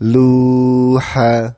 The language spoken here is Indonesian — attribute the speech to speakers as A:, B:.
A: luha.